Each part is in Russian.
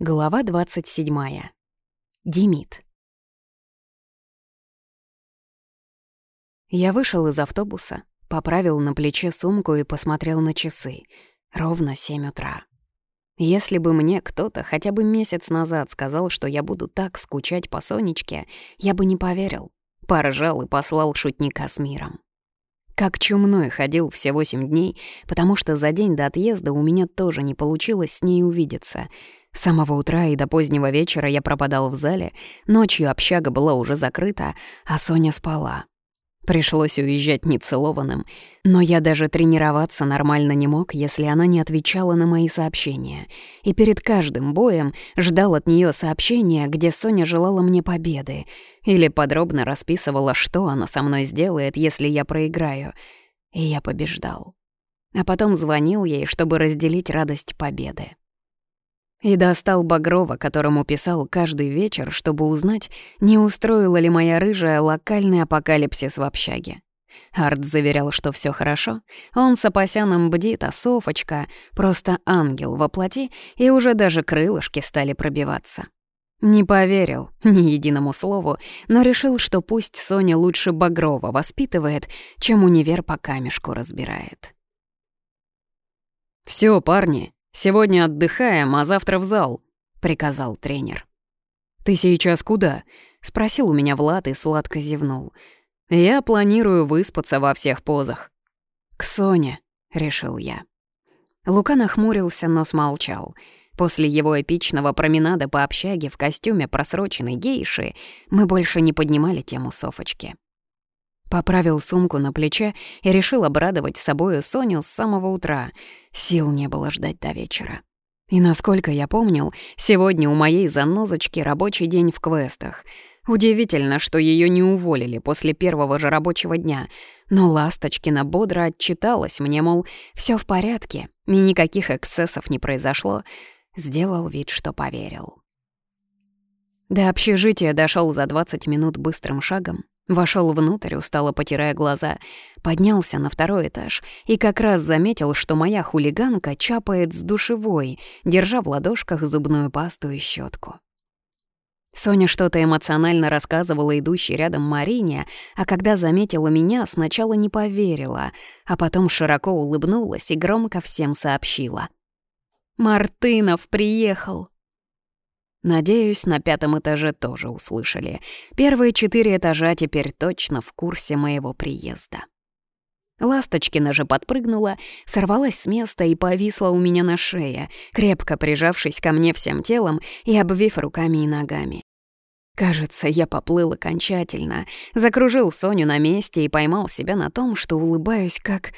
Глава 27. Демид. Я вышел из автобуса, поправил на плече сумку и посмотрел на часы. Ровно 7 утра. Если бы мне кто-то хотя бы месяц назад сказал, что я буду так скучать по Сонечке, я бы не поверил. Поржал и послал шутника с миром. Как чумной ходил все восемь дней, потому что за день до отъезда у меня тоже не получилось с ней увидеться — с самого утра и до позднего вечера я пропадал в зале, ночью общага была уже закрыта, а Соня спала. Пришлось уезжать нецелованным, но я даже тренироваться нормально не мог, если она не отвечала на мои сообщения. И перед каждым боем ждал от нее сообщения, где Соня желала мне победы или подробно расписывала, что она со мной сделает, если я проиграю. И я побеждал. А потом звонил ей, чтобы разделить радость победы и достал Багрова, которому писал каждый вечер, чтобы узнать, не устроила ли моя рыжая локальный апокалипсис в общаге. Арт заверял, что все хорошо. Он с опасяном бдит, а Софочка — просто ангел во плоти, и уже даже крылышки стали пробиваться. Не поверил ни единому слову, но решил, что пусть Соня лучше Багрова воспитывает, чем универ по камешку разбирает. «Всё, парни, «Сегодня отдыхаем, а завтра в зал», — приказал тренер. «Ты сейчас куда?» — спросил у меня Влад и сладко зевнул. «Я планирую выспаться во всех позах». «К Соне», — решил я. Лука нахмурился, но смолчал. После его эпичного променада по общаге в костюме просроченной гейши мы больше не поднимали тему Софочки. Поправил сумку на плече и решил обрадовать собою Соню с самого утра. Сил не было ждать до вечера. И насколько я помнил, сегодня у моей занозочки рабочий день в квестах. Удивительно, что ее не уволили после первого же рабочего дня. Но Ласточкина бодро отчиталась мне, мол, все в порядке, и никаких эксцессов не произошло. Сделал вид, что поверил. До общежития дошел за 20 минут быстрым шагом, Вошел внутрь, устало потирая глаза. Поднялся на второй этаж и как раз заметил, что моя хулиганка чапает с душевой, держа в ладошках зубную пасту и щетку. Соня что-то эмоционально рассказывала идущей рядом Марине, а когда заметила меня, сначала не поверила, а потом широко улыбнулась и громко всем сообщила. «Мартынов приехал!» Надеюсь, на пятом этаже тоже услышали. Первые четыре этажа теперь точно в курсе моего приезда. Ласточкина же подпрыгнула, сорвалась с места и повисла у меня на шее, крепко прижавшись ко мне всем телом и обвив руками и ногами. Кажется, я поплыл окончательно, закружил Соню на месте и поймал себя на том, что улыбаюсь как...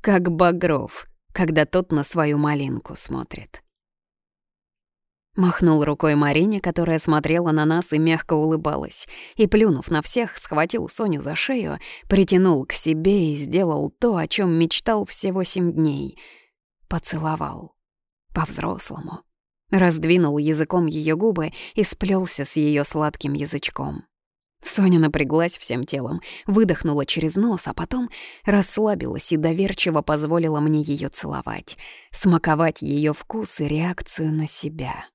как Багров, когда тот на свою малинку смотрит. Махнул рукой Марине, которая смотрела на нас и мягко улыбалась, и, плюнув на всех, схватил Соню за шею, притянул к себе и сделал то, о чем мечтал все восемь дней. Поцеловал. По-взрослому. Раздвинул языком ее губы и сплелся с ее сладким язычком. Соня напряглась всем телом, выдохнула через нос, а потом расслабилась и доверчиво позволила мне ее целовать, смаковать ее вкус и реакцию на себя.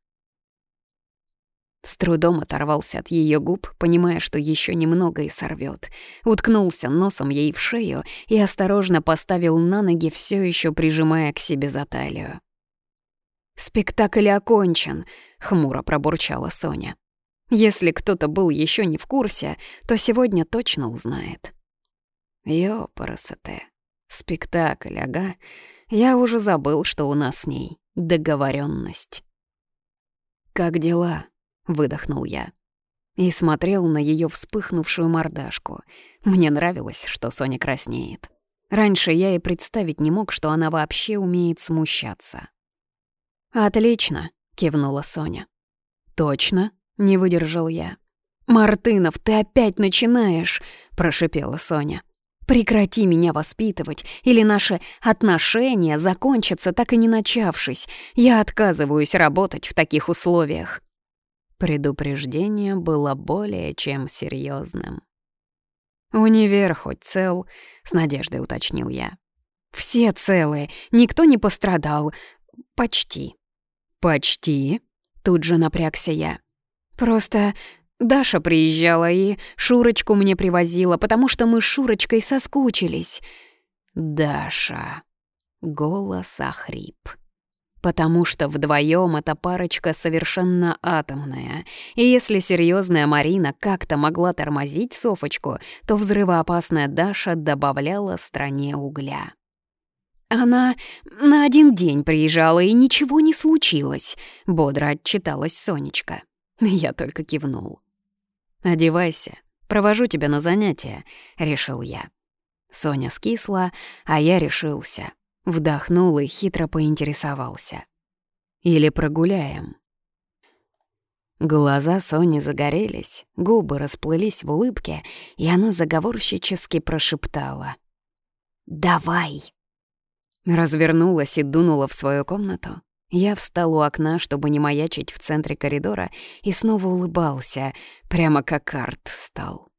С трудом оторвался от ее губ, понимая, что еще немного и сорвет. Уткнулся носом ей в шею и осторожно поставил на ноги, все еще прижимая к себе за талию. «Спектакль окончен», — хмуро пробурчала Соня. «Если кто-то был еще не в курсе, то сегодня точно узнает». «Ёпарасоте, спектакль, ага. Я уже забыл, что у нас с ней договоренность. «Как дела?» — выдохнул я. И смотрел на ее вспыхнувшую мордашку. Мне нравилось, что Соня краснеет. Раньше я и представить не мог, что она вообще умеет смущаться. «Отлично», — кивнула Соня. «Точно», — не выдержал я. «Мартынов, ты опять начинаешь!» — прошипела Соня. «Прекрати меня воспитывать, или наши отношения закончатся, так и не начавшись. Я отказываюсь работать в таких условиях». Предупреждение было более чем серьезным. «Универ хоть цел?» — с надеждой уточнил я. «Все целые, никто не пострадал. Почти». «Почти?» — тут же напрягся я. «Просто Даша приезжала и Шурочку мне привозила, потому что мы с Шурочкой соскучились». «Даша!» — голос охрип. Потому что вдвоем эта парочка совершенно атомная. И если серьезная Марина как-то могла тормозить Софочку, то взрывоопасная Даша добавляла стране угля. «Она на один день приезжала, и ничего не случилось», — бодро отчиталась Сонечка. Я только кивнул. «Одевайся, провожу тебя на занятия», — решил я. Соня скисла, а я решился. Вдохнул и хитро поинтересовался. «Или прогуляем?» Глаза Сони загорелись, губы расплылись в улыбке, и она заговорщически прошептала. «Давай!» Развернулась и дунула в свою комнату. Я встал у окна, чтобы не маячить в центре коридора, и снова улыбался, прямо как арт стал.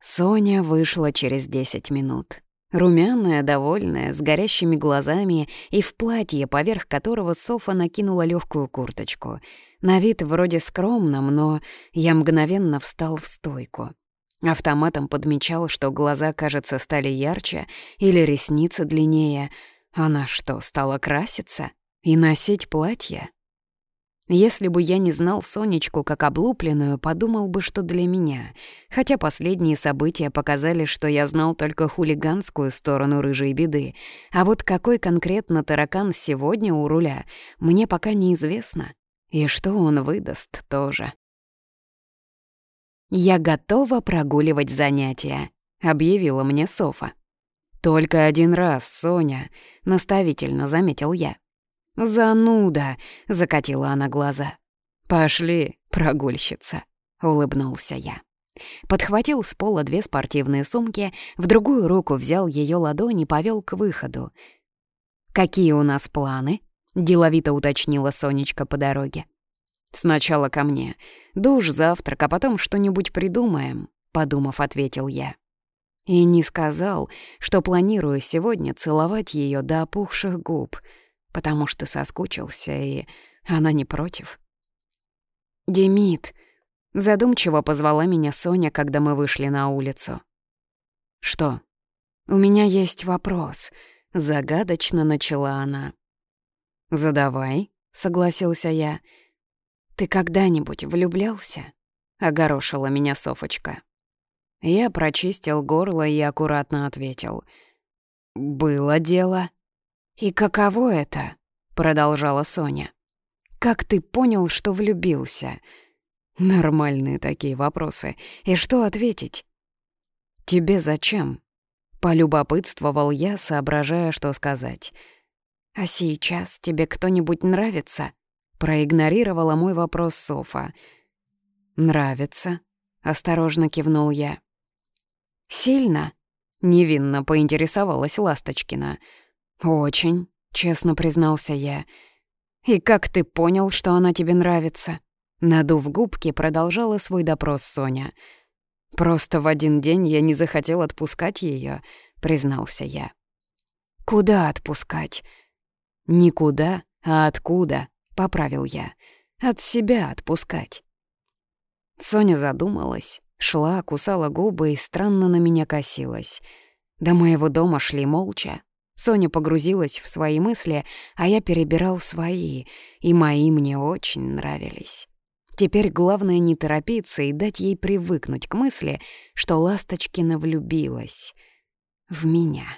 Соня вышла через 10 минут. Румяная, довольная, с горящими глазами и в платье, поверх которого Софа накинула легкую курточку. На вид вроде скромным, но я мгновенно встал в стойку. Автоматом подмечал, что глаза, кажется, стали ярче или ресницы длиннее. Она что, стала краситься и носить платье? Если бы я не знал Сонечку как облупленную, подумал бы, что для меня. Хотя последние события показали, что я знал только хулиганскую сторону рыжей беды. А вот какой конкретно таракан сегодня у руля, мне пока неизвестно. И что он выдаст тоже. «Я готова прогуливать занятия», — объявила мне Софа. «Только один раз, Соня», — наставительно заметил я. «Зануда!» — закатила она глаза. «Пошли, прогульщица!» — улыбнулся я. Подхватил с пола две спортивные сумки, в другую руку взял ее ладонь и повел к выходу. «Какие у нас планы?» — деловито уточнила Сонечка по дороге. «Сначала ко мне. Душ, завтрак, а потом что-нибудь придумаем», — подумав, ответил я. И не сказал, что планирую сегодня целовать ее до опухших губ — потому что соскучился, и она не против. «Демид!» — задумчиво позвала меня Соня, когда мы вышли на улицу. «Что?» «У меня есть вопрос», — загадочно начала она. «Задавай», — согласился я. «Ты когда-нибудь влюблялся?» — огорошила меня Софочка. Я прочистил горло и аккуратно ответил. «Было дело». «И каково это?» — продолжала Соня. «Как ты понял, что влюбился?» Нормальные такие вопросы. И что ответить? «Тебе зачем?» — полюбопытствовал я, соображая, что сказать. «А сейчас тебе кто-нибудь нравится?» — проигнорировала мой вопрос Софа. «Нравится», — осторожно кивнул я. «Сильно?» — невинно поинтересовалась Ласточкина. «Сильно?» «Очень», — честно признался я. «И как ты понял, что она тебе нравится?» Надув губки, продолжала свой допрос Соня. «Просто в один день я не захотел отпускать ее, признался я. «Куда отпускать?» «Никуда, а откуда?» — поправил я. «От себя отпускать». Соня задумалась, шла, кусала губы и странно на меня косилась. До моего дома шли молча, Соня погрузилась в свои мысли, а я перебирал свои, и мои мне очень нравились. Теперь главное не торопиться и дать ей привыкнуть к мысли, что Ласточкина влюбилась в меня.